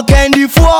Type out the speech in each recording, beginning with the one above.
ɔkɛndifoɔ kɛkyɛ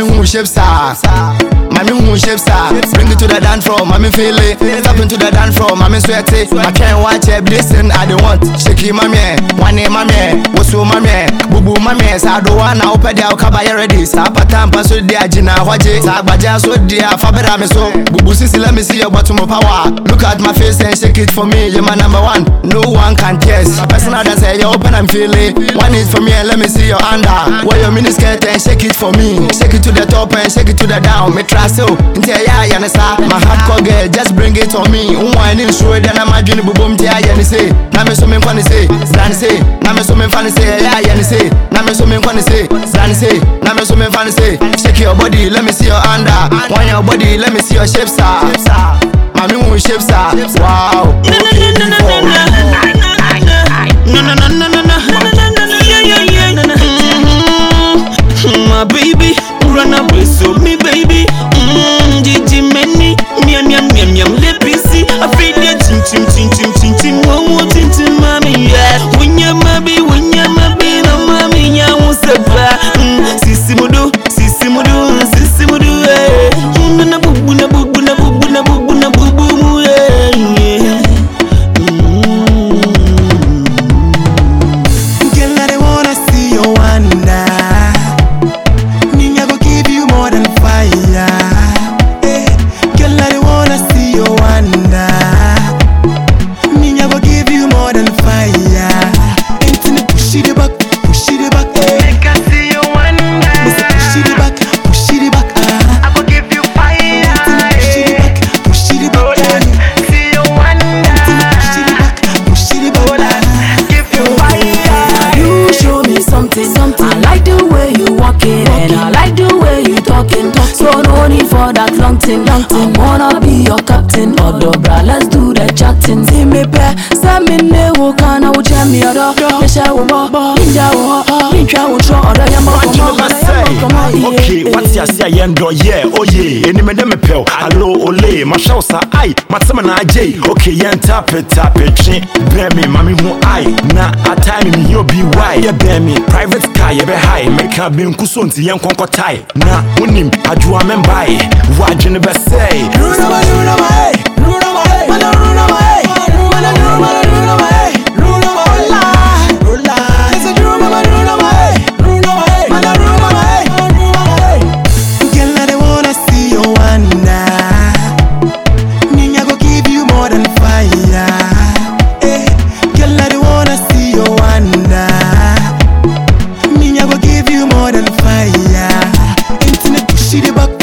body, mommy who are. Mommy who shapes are. Bring it to the dance floor, mommy feel it. Step into the dance floor, mommy sweat it. I can't watch it, listen, I don't want. Shake it, mommy. One name, mommy. What's your mommy? Boo boo, mommy. Sa do one now, pedi au kaba ya ready. Sa patam paso dia jina waje. Sa baja so dia fabera me so. Boo boo sisi, let me see your bottom of power. Look at my face and shake it for me. You're my number one. No one can test. Personal dance, you open I'm feeling. One is for me and let me see your under. Wear your mini skirt and shake it for me. Shake it to the top and shake it to the down. Me ase o nti ɛyɛ ayɛ ne saa ma hardcore girl just bring it on me nwa ne nsuo dɛ na ma dwene bobom nti ayɛ ne se na me so me nkɔ ne se sra ne se na me so me mfa ne se ɛyɛ ayɛ ne se na me so me nkɔ ne se sra ne se na me so me mfa ne se shake your body let me see your under wanya your body let me see your shape sir mami wo shape sir wow okay for. My baby for that long thing. Long thing. I wanna be your captain. Odo bra, let's do the chatting. See me pair, send me ne wo kan na wo jẹ mi ọdọ. Iṣẹ́ wo bọ́, níjà wo họ, níjà wo tọ́ ọ̀dọ́ yẹn mọ̀ kọ́mọ́ ọ̀dọ́ yẹn mọ̀ kọ́mọ́ iye. Ok, wati ase oh, a yẹn dọ̀ yẹ, oye, enime dẹ́ mi pẹ̀w, alo ole, ma ṣe ọ̀sà ayi, ma tẹ́ mi na ajé, ok yẹn tapẹ̀ tapẹ̀ twi, bẹ́ẹ̀ mi ma mi hu ayi, na ata mi mi yóò bi wáyé, yẹ bẹ́ẹ̀ mi private car yẹ bẹ́ high, mẹ́ka mi nkuso nti yẹn kọ́kọ́ tie, na onim adua mẹ́mbaayé. waje the basei say. girl I don't wanna see you give you more than fire. Eh, girl I don't wanna see you give you more than fire. Internet push it back